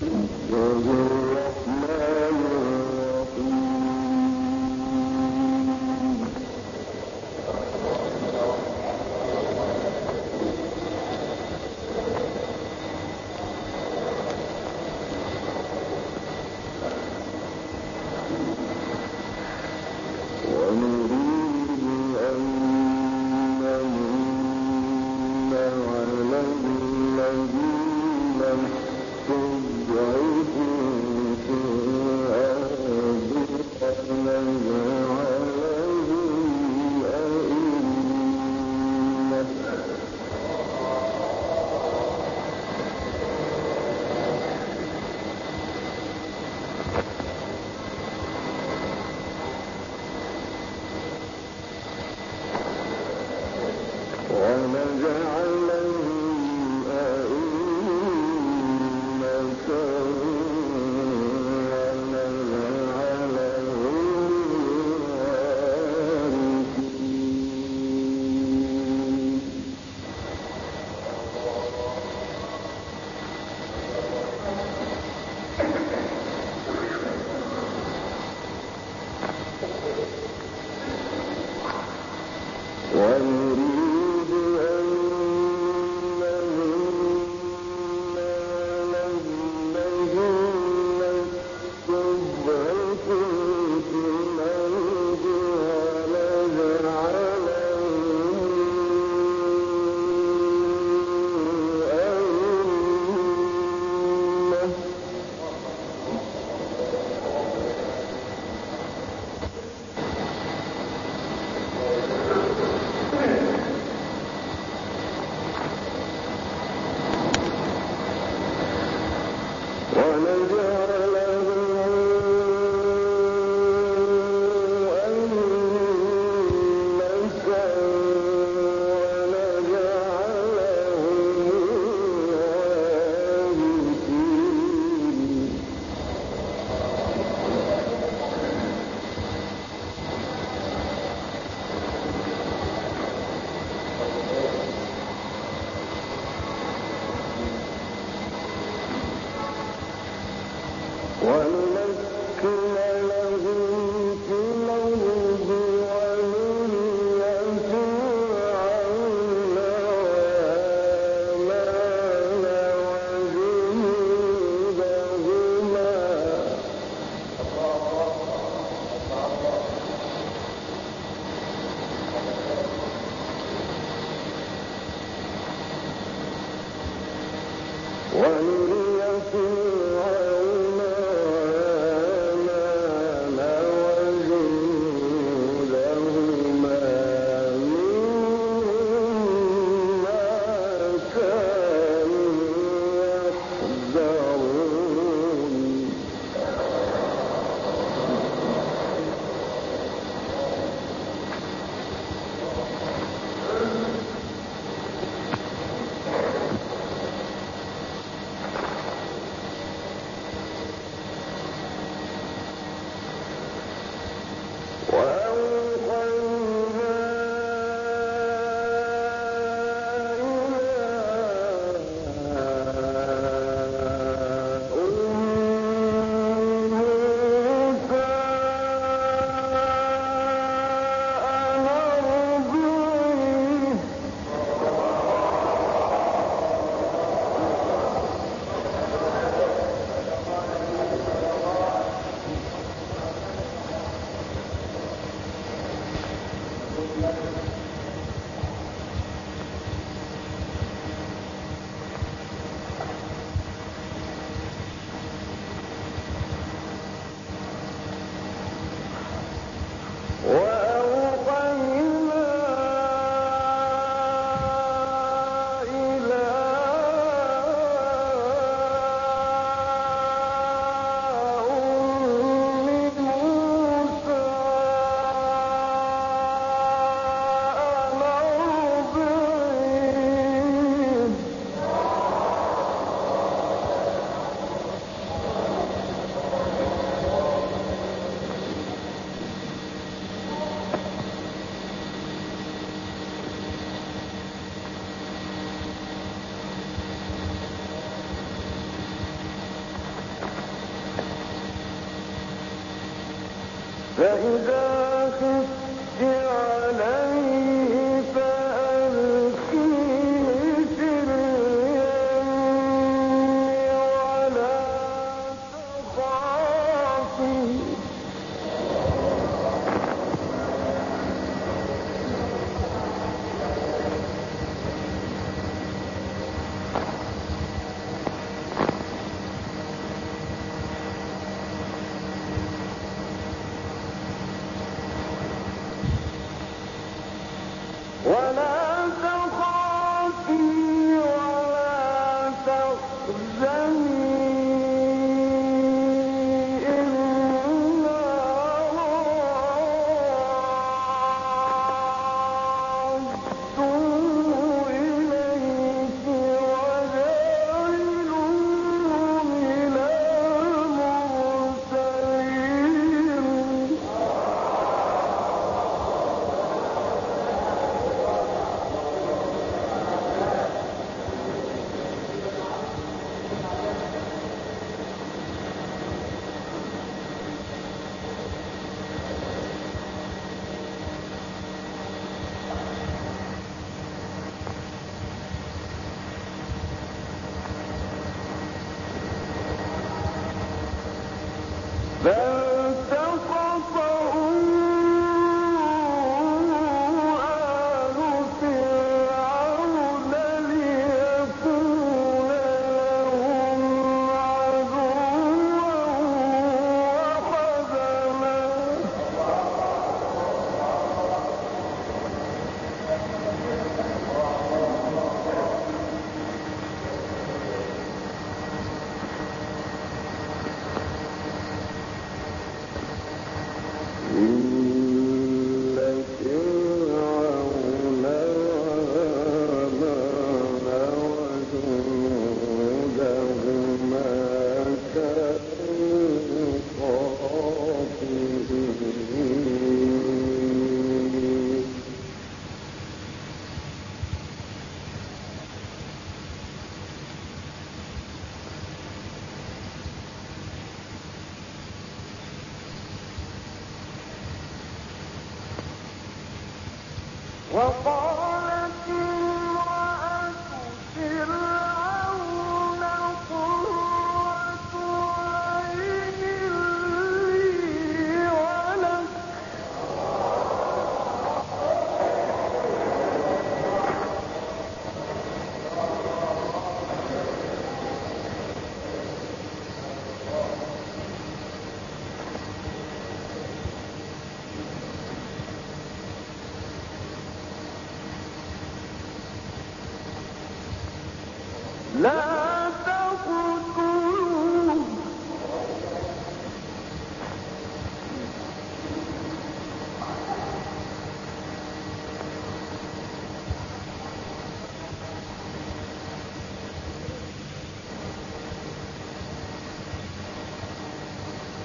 Deus.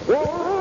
Whoa!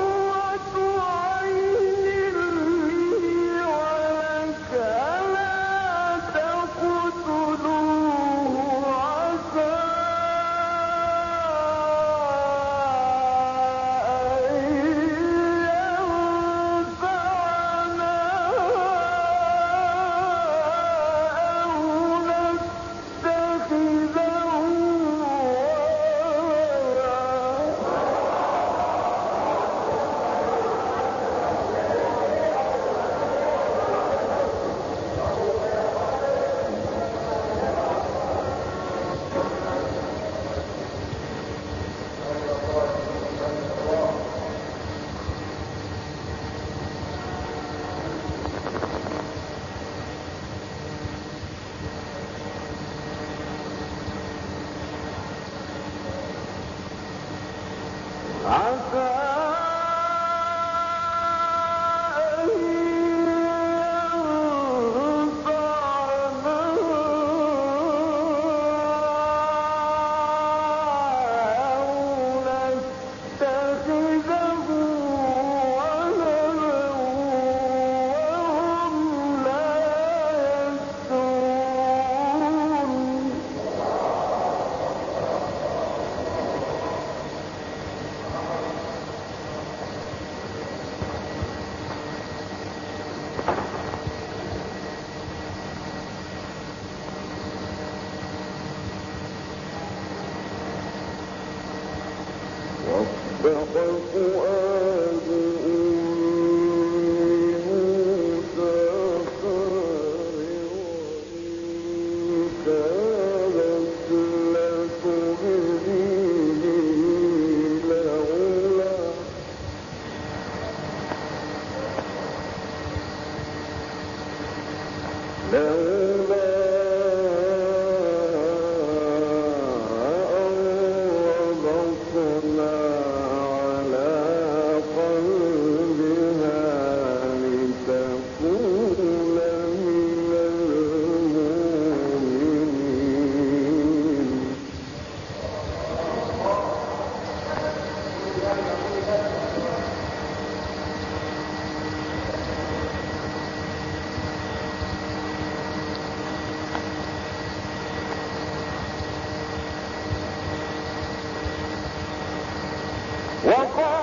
One,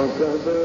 وكذلك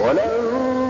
ولن